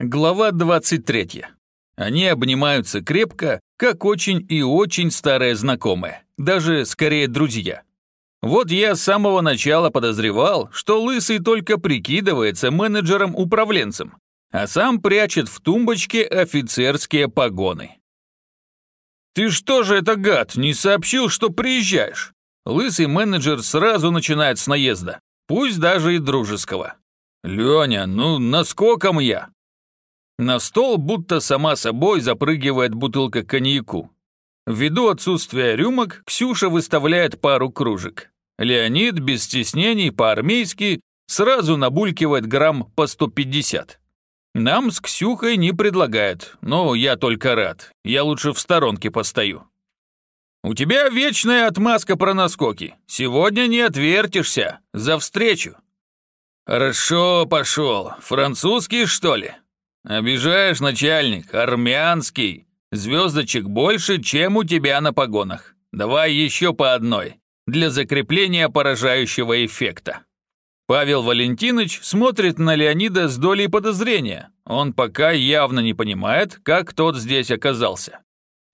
Глава 23. Они обнимаются крепко, как очень и очень старые знакомые, даже скорее друзья. Вот я с самого начала подозревал, что Лысый только прикидывается менеджером-управленцем, а сам прячет в тумбочке офицерские погоны. «Ты что же это, гад, не сообщил, что приезжаешь?» Лысый менеджер сразу начинает с наезда, пусть даже и дружеского. «Леня, ну наскоком я?» На стол будто сама собой запрыгивает бутылка коньяку. Ввиду отсутствия рюмок, Ксюша выставляет пару кружек. Леонид без стеснений по-армейски сразу набулькивает грамм по 150. Нам с Ксюхой не предлагает, но я только рад. Я лучше в сторонке постою. У тебя вечная отмазка про наскоки. Сегодня не отвертишься. За встречу. Хорошо, пошел. Французский, что ли? «Обижаешь, начальник, армянский. Звездочек больше, чем у тебя на погонах. Давай еще по одной, для закрепления поражающего эффекта». Павел Валентинович смотрит на Леонида с долей подозрения. Он пока явно не понимает, как тот здесь оказался.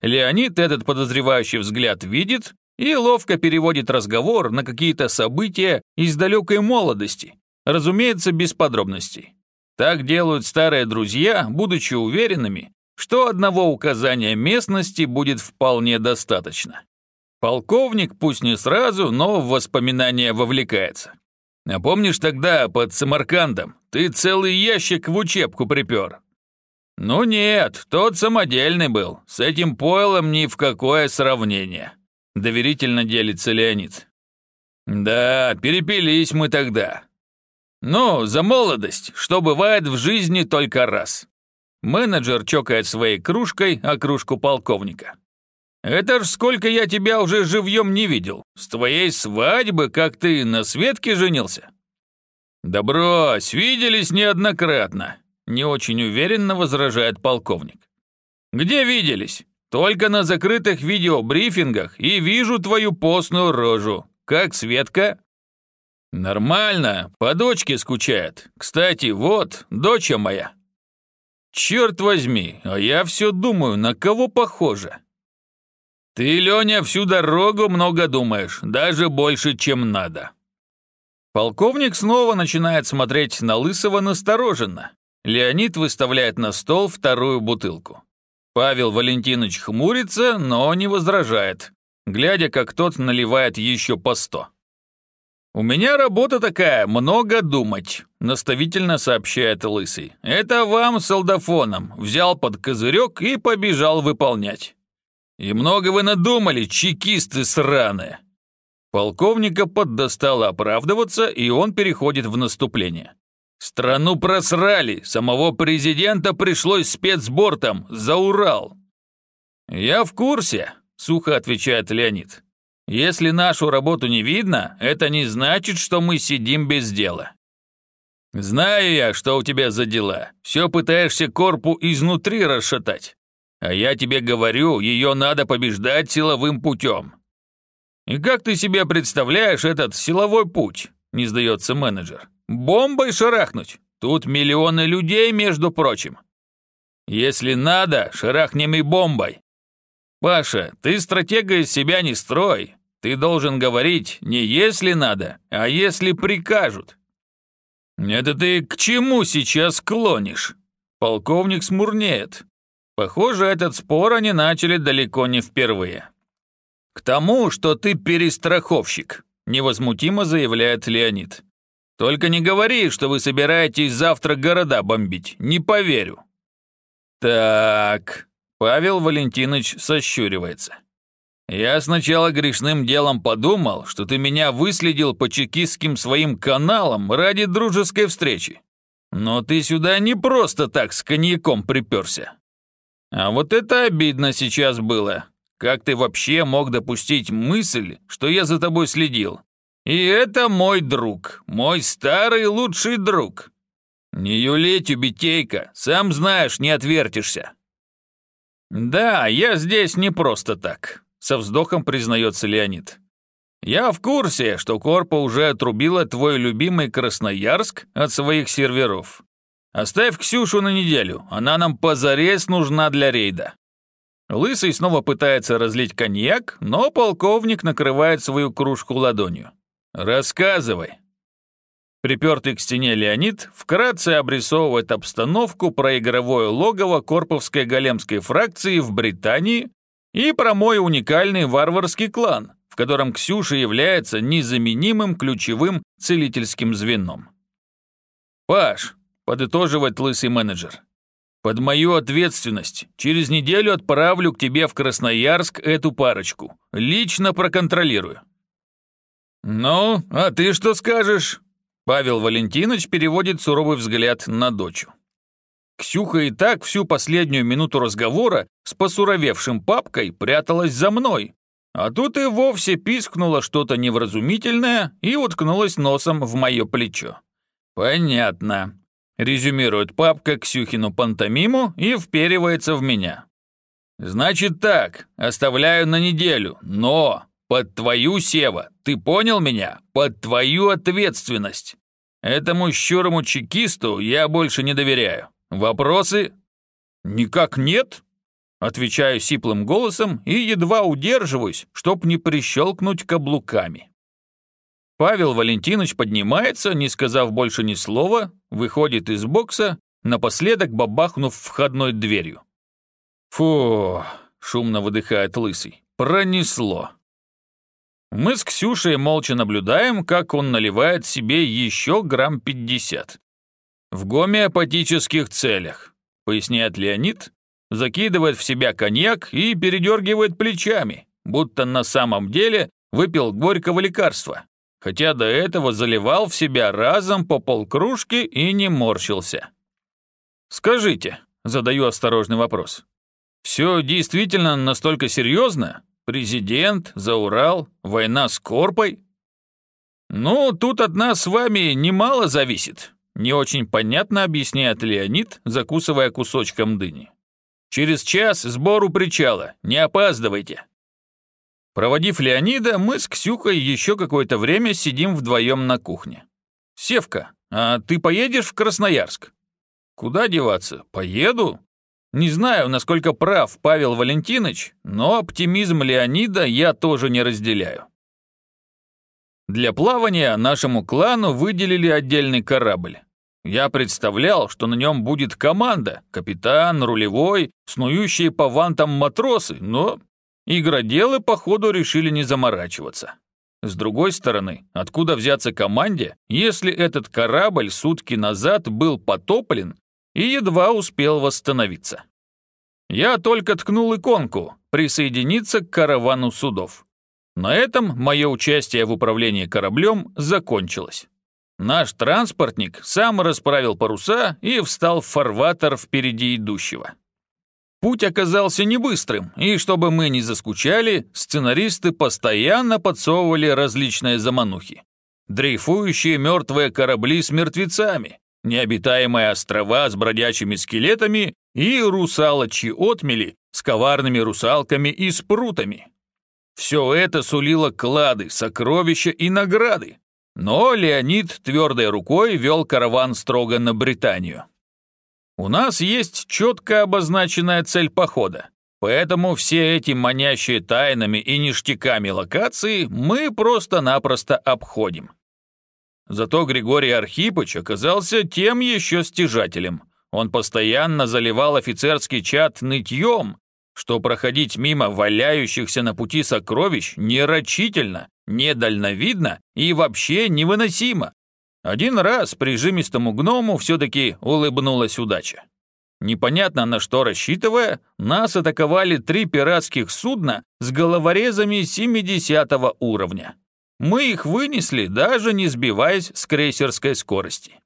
Леонид этот подозревающий взгляд видит и ловко переводит разговор на какие-то события из далекой молодости, разумеется, без подробностей. Так делают старые друзья, будучи уверенными, что одного указания местности будет вполне достаточно. Полковник, пусть не сразу, но в воспоминания вовлекается. А помнишь тогда под Самаркандом ты целый ящик в учебку припер? Ну нет, тот самодельный был, с этим пойлом ни в какое сравнение. Доверительно делится Леонид. Да, перепились мы тогда. «Ну, за молодость, что бывает в жизни только раз». Менеджер чокает своей кружкой о кружку полковника. «Это ж сколько я тебя уже живьем не видел. С твоей свадьбы, как ты на Светке женился?» «Да брось, виделись неоднократно», — не очень уверенно возражает полковник. «Где виделись? Только на закрытых видеобрифингах и вижу твою постную рожу. Как Светка?» «Нормально, по дочке скучает. Кстати, вот, доча моя». «Черт возьми, а я все думаю, на кого похоже?» «Ты, Леня, всю дорогу много думаешь, даже больше, чем надо». Полковник снова начинает смотреть на Лысого настороженно. Леонид выставляет на стол вторую бутылку. Павел Валентинович хмурится, но не возражает, глядя, как тот наливает еще по сто. «У меня работа такая, много думать», — наставительно сообщает Лысый. «Это вам, солдафоном, взял под козырек и побежал выполнять». «И много вы надумали, чекисты сраные!» Полковника поддостало оправдываться, и он переходит в наступление. «Страну просрали, самого президента пришлось спецбортом за Урал». «Я в курсе», — сухо отвечает Леонид. Если нашу работу не видно, это не значит, что мы сидим без дела. Знаю я, что у тебя за дела. Все пытаешься корпу изнутри расшатать. А я тебе говорю, ее надо побеждать силовым путем. И как ты себе представляешь этот силовой путь? Не сдается менеджер. Бомбой шарахнуть? Тут миллионы людей, между прочим. Если надо, шарахнем и бомбой. «Паша, ты стратега из себя не строй. Ты должен говорить не если надо, а если прикажут». «Это ты к чему сейчас клонишь?» Полковник смурнеет. Похоже, этот спор они начали далеко не впервые. «К тому, что ты перестраховщик», — невозмутимо заявляет Леонид. «Только не говори, что вы собираетесь завтра города бомбить, не поверю». «Так», Павел Валентинович сощуривается. «Я сначала грешным делом подумал, что ты меня выследил по чекистским своим каналам ради дружеской встречи. Но ты сюда не просто так с коньяком приперся. А вот это обидно сейчас было. Как ты вообще мог допустить мысль, что я за тобой следил? И это мой друг, мой старый лучший друг. Не юли, тюбетейка, сам знаешь, не отвертишься». «Да, я здесь не просто так», — со вздохом признается Леонид. «Я в курсе, что Корпа уже отрубила твой любимый Красноярск от своих серверов. Оставь Ксюшу на неделю, она нам позарез нужна для рейда». Лысый снова пытается разлить коньяк, но полковник накрывает свою кружку ладонью. «Рассказывай». Припертый к стене Леонид вкратце обрисовывает обстановку про игровое логово Корповской големской фракции в Британии и про мой уникальный варварский клан, в котором Ксюша является незаменимым ключевым целительским звеном. «Паш, подытоживает лысый менеджер. Под мою ответственность через неделю отправлю к тебе в Красноярск эту парочку. Лично проконтролирую. Ну, а ты что скажешь? Павел Валентинович переводит суровый взгляд на дочу. Ксюха и так всю последнюю минуту разговора с посуровевшим папкой пряталась за мной, а тут и вовсе пискнула что-то невразумительное и уткнулась носом в мое плечо. «Понятно. Резюмирует папка Ксюхину пантомиму и вперивается в меня. «Значит так, оставляю на неделю, но под твою, Сева, ты понял меня? Под твою ответственность. Этому щурому чекисту я больше не доверяю. Вопросы?» «Никак нет», Отвечаю сиплым голосом и едва удерживаюсь, чтоб не прищелкнуть каблуками. Павел Валентинович поднимается, не сказав больше ни слова, выходит из бокса, напоследок бабахнув входной дверью. «Фу!» — шумно выдыхает Лысый. «Пронесло!» Мы с Ксюшей молча наблюдаем, как он наливает себе еще грамм пятьдесят. «В гомеопатических целях», — поясняет Леонид, закидывает в себя коньяк и передергивает плечами, будто на самом деле выпил горького лекарства хотя до этого заливал в себя разом по полкружки и не морщился. «Скажите», — задаю осторожный вопрос, «все действительно настолько серьезно? Президент, Заурал, война с Корпой?» «Ну, тут от нас с вами немало зависит», — не очень понятно объясняет Леонид, закусывая кусочком дыни. «Через час сбор у причала, не опаздывайте». Проводив Леонида, мы с Ксюхой еще какое-то время сидим вдвоем на кухне. «Севка, а ты поедешь в Красноярск?» «Куда деваться? Поеду?» Не знаю, насколько прав Павел Валентинович, но оптимизм Леонида я тоже не разделяю. Для плавания нашему клану выделили отдельный корабль. Я представлял, что на нем будет команда, капитан, рулевой, снующие по вантам матросы, но Игроделы, походу, решили не заморачиваться. С другой стороны, откуда взяться команде, если этот корабль сутки назад был потоплен и едва успел восстановиться? Я только ткнул иконку «Присоединиться к каравану судов». На этом мое участие в управлении кораблем закончилось. Наш транспортник сам расправил паруса и встал в фарватер впереди идущего. Путь оказался не быстрым, и чтобы мы не заскучали, сценаристы постоянно подсовывали различные заманухи. Дрейфующие мертвые корабли с мертвецами, необитаемые острова с бродячими скелетами и русалочьи отмели с коварными русалками и спрутами. Все это сулило клады, сокровища и награды. Но Леонид твердой рукой вел караван строго на Британию. У нас есть четко обозначенная цель похода, поэтому все эти манящие тайнами и ништяками локации мы просто-напросто обходим. Зато Григорий Архипыч оказался тем еще стяжателем. Он постоянно заливал офицерский чат нытьем, что проходить мимо валяющихся на пути сокровищ нерочительно, недальновидно и вообще невыносимо. Один раз прижимистому гному все-таки улыбнулась удача. Непонятно на что рассчитывая, нас атаковали три пиратских судна с головорезами 70 уровня. Мы их вынесли, даже не сбиваясь с крейсерской скорости.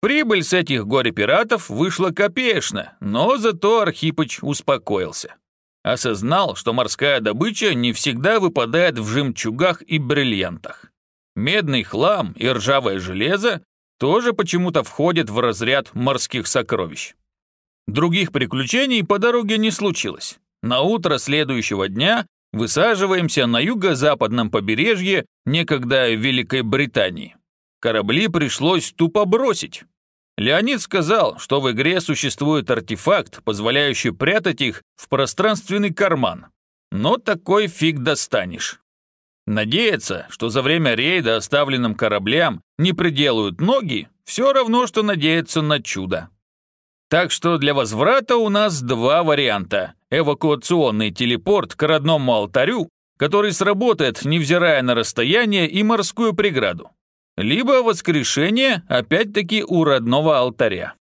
Прибыль с этих горе-пиратов вышла копеечна, но зато Архипыч успокоился. Осознал, что морская добыча не всегда выпадает в жемчугах и бриллиантах. Медный хлам и ржавое железо тоже почему-то входят в разряд морских сокровищ. Других приключений по дороге не случилось. На утро следующего дня высаживаемся на юго-западном побережье некогда Великой Британии. Корабли пришлось тупо бросить. Леонид сказал, что в игре существует артефакт, позволяющий прятать их в пространственный карман. Но такой фиг достанешь. Надеяться, что за время рейда оставленным кораблям не приделают ноги, все равно, что надеяться на чудо. Так что для возврата у нас два варианта. Эвакуационный телепорт к родному алтарю, который сработает, невзирая на расстояние и морскую преграду. Либо воскрешение, опять-таки, у родного алтаря.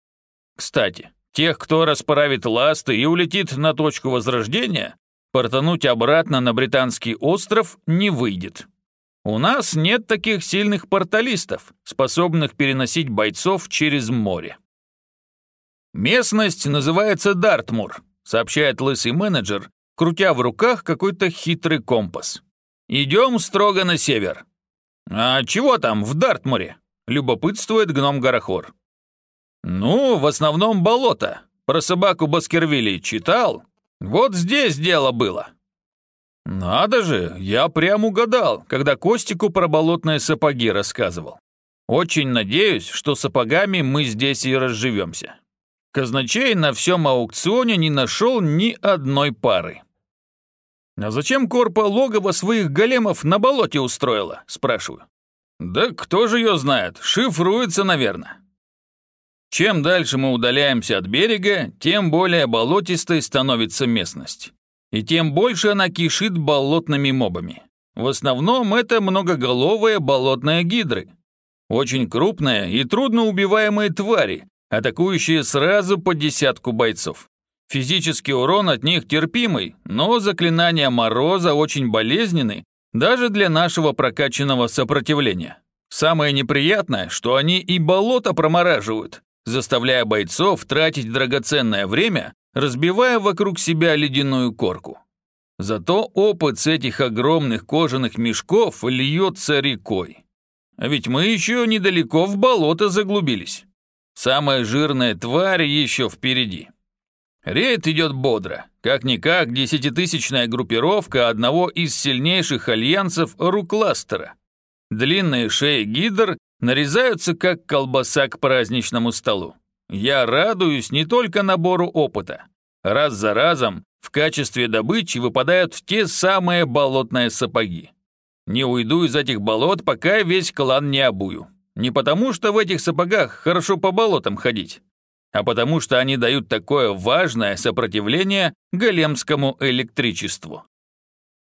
Кстати, тех, кто расправит ласты и улетит на точку возрождения, портануть обратно на британский остров не выйдет. У нас нет таких сильных порталистов, способных переносить бойцов через море. «Местность называется Дартмур», сообщает лысый менеджер, крутя в руках какой-то хитрый компас. «Идем строго на север». «А чего там в Дартмуре?» любопытствует гном Горохор. «Ну, в основном болото. Про собаку Баскервилли читал? Вот здесь дело было». «Надо же, я прям угадал, когда Костику про болотные сапоги рассказывал. Очень надеюсь, что сапогами мы здесь и разживемся». Казначей на всем аукционе не нашел ни одной пары. «А зачем Корпа логово своих големов на болоте устроила?» – спрашиваю. «Да кто же ее знает? Шифруется, наверное». Чем дальше мы удаляемся от берега, тем более болотистой становится местность. И тем больше она кишит болотными мобами. В основном это многоголовые болотные гидры. Очень крупные и трудноубиваемые твари, атакующие сразу по десятку бойцов. Физический урон от них терпимый, но заклинания Мороза очень болезненны даже для нашего прокачанного сопротивления. Самое неприятное, что они и болото промораживают, заставляя бойцов тратить драгоценное время, разбивая вокруг себя ледяную корку. Зато опыт с этих огромных кожаных мешков льется рекой. А ведь мы еще недалеко в болото заглубились. Самая жирная тварь еще впереди. Рейд идет бодро. Как-никак десятитысячная группировка одного из сильнейших альянсов Рукластера. Длинные шеи гидр нарезаются, как колбаса к праздничному столу. Я радуюсь не только набору опыта. Раз за разом в качестве добычи выпадают те самые болотные сапоги. Не уйду из этих болот, пока весь клан не обую. Не потому, что в этих сапогах хорошо по болотам ходить, а потому что они дают такое важное сопротивление големскому электричеству.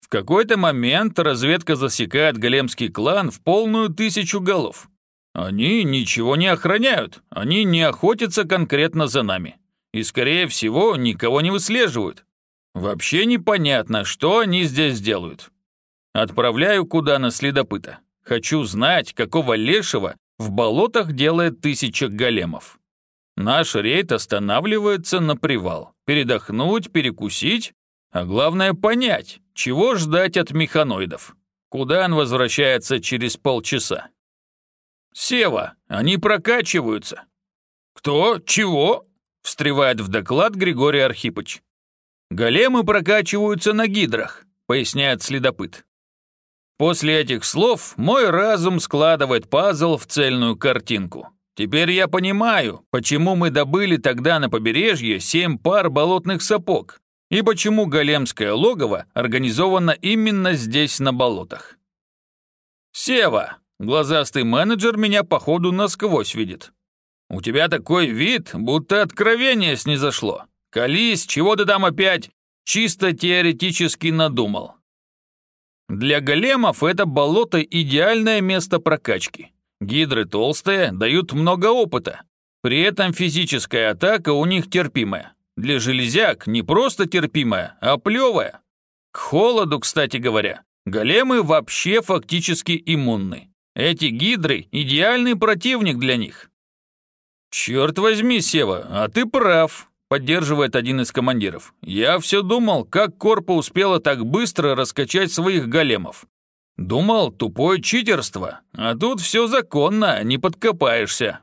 В какой-то момент разведка засекает големский клан в полную тысячу голов. Они ничего не охраняют, они не охотятся конкретно за нами. И, скорее всего, никого не выслеживают. Вообще непонятно, что они здесь делают. Отправляю куда на следопыта. Хочу знать, какого лешего в болотах делает тысяча големов. Наш рейд останавливается на привал. Передохнуть, перекусить, а главное понять, чего ждать от механоидов. Куда он возвращается через полчаса. «Сева, они прокачиваются». «Кто? Чего?» – встревает в доклад Григорий Архипыч. «Големы прокачиваются на гидрах», – поясняет следопыт. После этих слов мой разум складывает пазл в цельную картинку. Теперь я понимаю, почему мы добыли тогда на побережье семь пар болотных сапог и почему големское логово организовано именно здесь, на болотах. «Сева!» — глазастый менеджер меня, походу, насквозь видит. «У тебя такой вид, будто откровение снизошло. Колись, чего ты там опять чисто теоретически надумал?» Для големов это болото идеальное место прокачки. Гидры толстые, дают много опыта. При этом физическая атака у них терпимая. Для железяк не просто терпимая, а плевая. К холоду, кстати говоря, големы вообще фактически иммунны. Эти гидры – идеальный противник для них. «Черт возьми, Сева, а ты прав», поддерживает один из командиров. «Я все думал, как Корпа успела так быстро раскачать своих големов. Думал, тупое читерство, а тут все законно, не подкопаешься».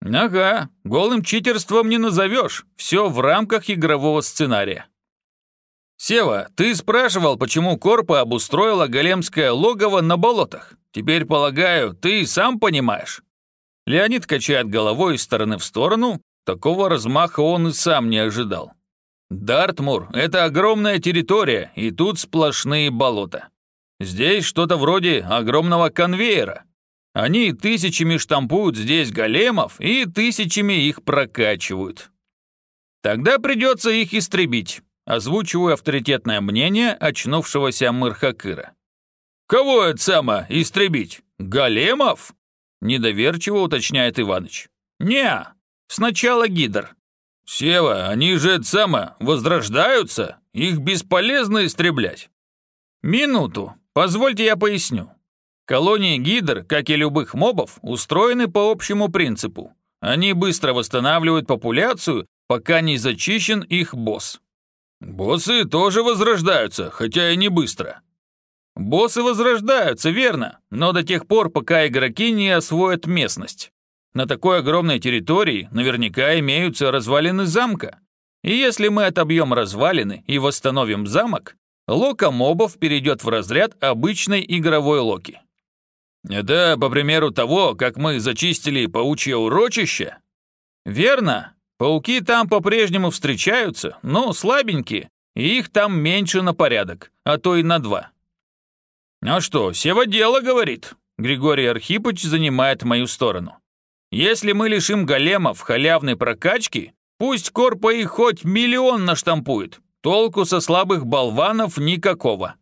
«Ага, голым читерством не назовешь, все в рамках игрового сценария». «Сева, ты спрашивал, почему Корпа обустроила големское логово на болотах. Теперь, полагаю, ты сам понимаешь?» Леонид качает головой из стороны в сторону, такого размаха он и сам не ожидал. Дартмур — это огромная территория, и тут сплошные болота. Здесь что-то вроде огромного конвейера. Они тысячами штампуют здесь големов и тысячами их прокачивают. Тогда придется их истребить, озвучиваю авторитетное мнение очнувшегося Мырхакыра. «Кого это само истребить? Големов?» Недоверчиво уточняет Иваныч. «Не, сначала гидр». «Сева, они же это само возрождаются? Их бесполезно истреблять». «Минуту, позвольте я поясню. Колонии гидр, как и любых мобов, устроены по общему принципу. Они быстро восстанавливают популяцию, пока не зачищен их босс. Боссы тоже возрождаются, хотя и не быстро. Боссы возрождаются, верно, но до тех пор, пока игроки не освоят местность. На такой огромной территории наверняка имеются развалины замка. И если мы отобьем развалины и восстановим замок, лока мобов перейдет в разряд обычной игровой локи. Это по примеру того, как мы зачистили паучье урочище? Верно. Пауки там по-прежнему встречаются, но слабенькие, и их там меньше на порядок, а то и на два. «А что, Сева дело говорит?» Григорий Архипович занимает мою сторону. «Если мы лишим големов халявной прокачки, пусть Корпа их хоть миллион наштампует, толку со слабых болванов никакого».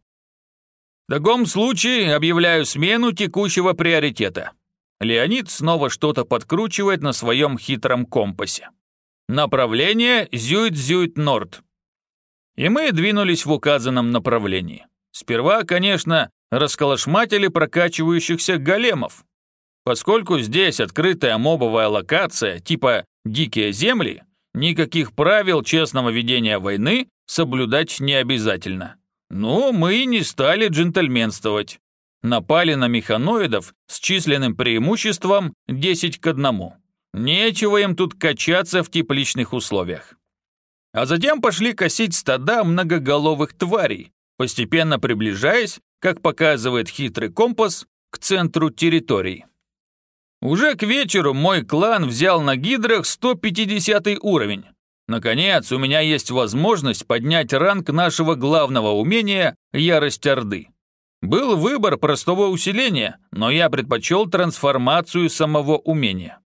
В таком случае объявляю смену текущего приоритета. Леонид снова что-то подкручивает на своем хитром компасе. Направление Зюит-Зюит-Норд. И мы двинулись в указанном направлении. Сперва, конечно, расколошматили прокачивающихся големов. Поскольку здесь открытая мобовая локация типа «Дикие земли», никаких правил честного ведения войны соблюдать не обязательно. Но мы не стали джентльменствовать. Напали на механоидов с численным преимуществом 10 к 1. Нечего им тут качаться в тепличных условиях. А затем пошли косить стада многоголовых тварей, постепенно приближаясь как показывает хитрый компас, к центру территории. Уже к вечеру мой клан взял на гидрах 150 уровень. Наконец, у меня есть возможность поднять ранг нашего главного умения «Ярость Орды». Был выбор простого усиления, но я предпочел трансформацию самого умения.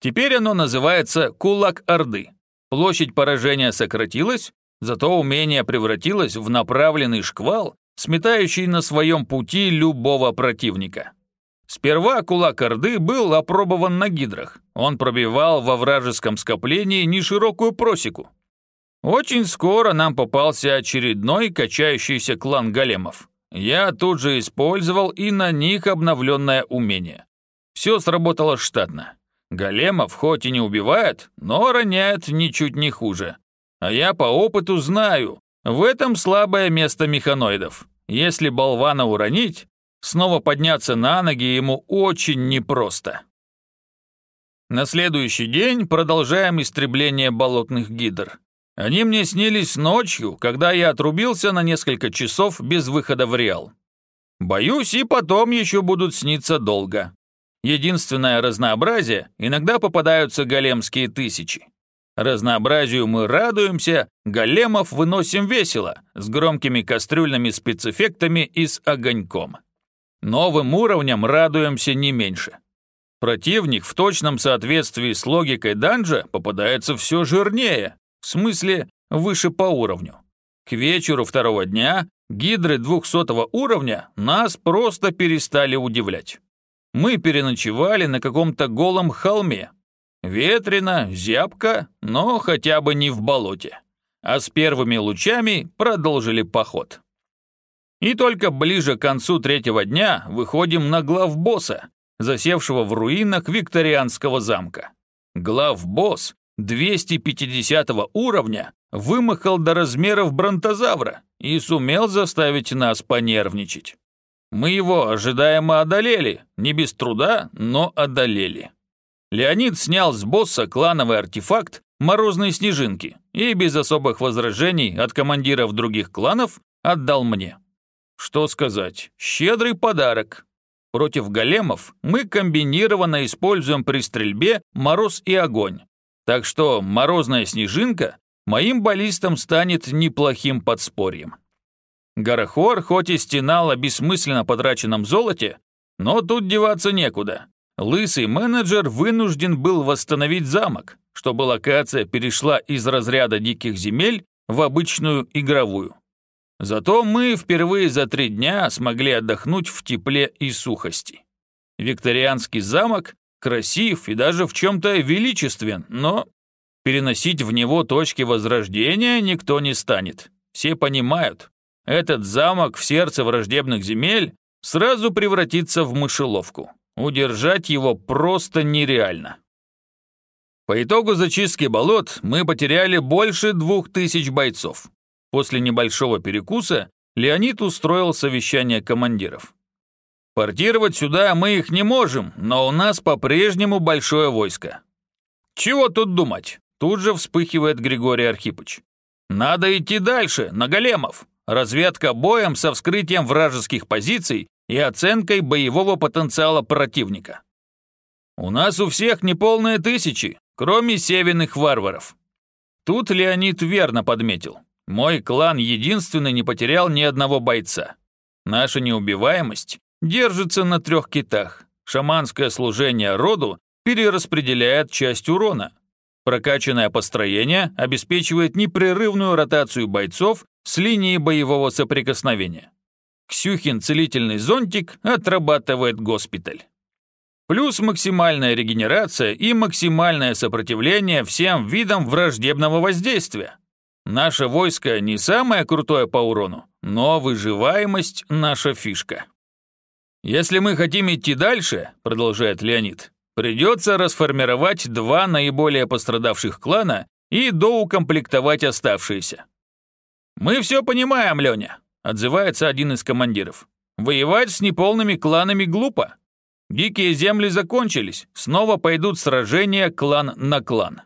Теперь оно называется «Кулак Орды». Площадь поражения сократилась, зато умение превратилось в направленный шквал, сметающий на своем пути любого противника. Сперва кулак Орды был опробован на гидрах. Он пробивал во вражеском скоплении неширокую просеку. Очень скоро нам попался очередной качающийся клан големов. Я тут же использовал и на них обновленное умение. Все сработало штатно. Големов хоть и не убивает, но роняет ничуть не хуже. А я по опыту знаю, в этом слабое место механоидов. Если болвана уронить, снова подняться на ноги ему очень непросто. На следующий день продолжаем истребление болотных гидр. Они мне снились ночью, когда я отрубился на несколько часов без выхода в Реал. Боюсь, и потом еще будут сниться долго. Единственное разнообразие, иногда попадаются големские тысячи. Разнообразию мы радуемся, големов выносим весело, с громкими кастрюльными спецэффектами и с огоньком. Новым уровням радуемся не меньше. Противник в точном соответствии с логикой данжа попадается все жирнее, в смысле выше по уровню. К вечеру второго дня гидры 200 уровня нас просто перестали удивлять. Мы переночевали на каком-то голом холме, Ветрено, зябко, но хотя бы не в болоте. А с первыми лучами продолжили поход. И только ближе к концу третьего дня выходим на главбосса, засевшего в руинах викторианского замка. Главбосс 250 уровня вымахал до размеров бронтозавра и сумел заставить нас понервничать. Мы его ожидаемо одолели, не без труда, но одолели. Леонид снял с босса клановый артефакт «Морозные снежинки» и без особых возражений от командиров других кланов отдал мне. Что сказать, щедрый подарок. Против големов мы комбинированно используем при стрельбе мороз и огонь. Так что морозная снежинка моим баллистам станет неплохим подспорьем. Гарахор хоть и стенал о бессмысленно потраченном золоте, но тут деваться некуда. Лысый менеджер вынужден был восстановить замок, чтобы локация перешла из разряда диких земель в обычную игровую. Зато мы впервые за три дня смогли отдохнуть в тепле и сухости. Викторианский замок красив и даже в чем-то величествен, но переносить в него точки возрождения никто не станет. Все понимают, этот замок в сердце враждебных земель сразу превратится в мышеловку. Удержать его просто нереально. По итогу зачистки болот мы потеряли больше двух тысяч бойцов. После небольшого перекуса Леонид устроил совещание командиров. Портировать сюда мы их не можем, но у нас по-прежнему большое войско. Чего тут думать? Тут же вспыхивает Григорий Архипыч. Надо идти дальше, на големов. Разведка боем со вскрытием вражеских позиций и оценкой боевого потенциала противника. У нас у всех неполные тысячи, кроме северных варваров. Тут Леонид верно подметил. Мой клан единственный не потерял ни одного бойца. Наша неубиваемость держится на трех китах. Шаманское служение роду перераспределяет часть урона. Прокачанное построение обеспечивает непрерывную ротацию бойцов с линии боевого соприкосновения. Ксюхин целительный зонтик отрабатывает госпиталь. Плюс максимальная регенерация и максимальное сопротивление всем видам враждебного воздействия. Наше войско не самое крутое по урону, но выживаемость – наша фишка. Если мы хотим идти дальше, продолжает Леонид, придется расформировать два наиболее пострадавших клана и доукомплектовать оставшиеся. «Мы все понимаем, Леня», — отзывается один из командиров. «Воевать с неполными кланами глупо. Дикие земли закончились, снова пойдут сражения клан на клан».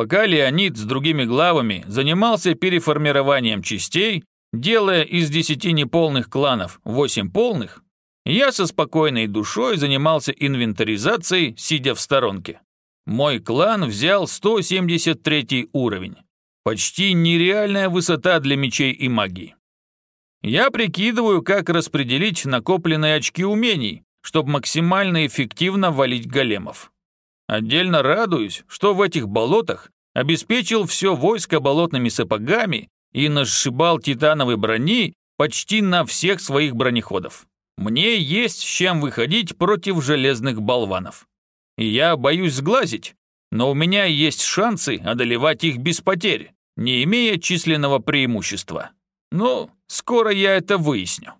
Пока Леонид с другими главами занимался переформированием частей, делая из десяти неполных кланов восемь полных, я со спокойной душой занимался инвентаризацией, сидя в сторонке. Мой клан взял 173 уровень. Почти нереальная высота для мечей и магии. Я прикидываю, как распределить накопленные очки умений, чтобы максимально эффективно валить големов. Отдельно радуюсь, что в этих болотах обеспечил все войско болотными сапогами и насшибал титановой брони почти на всех своих бронеходов. Мне есть с чем выходить против железных болванов. И я боюсь сглазить, но у меня есть шансы одолевать их без потерь, не имея численного преимущества. Но скоро я это выясню.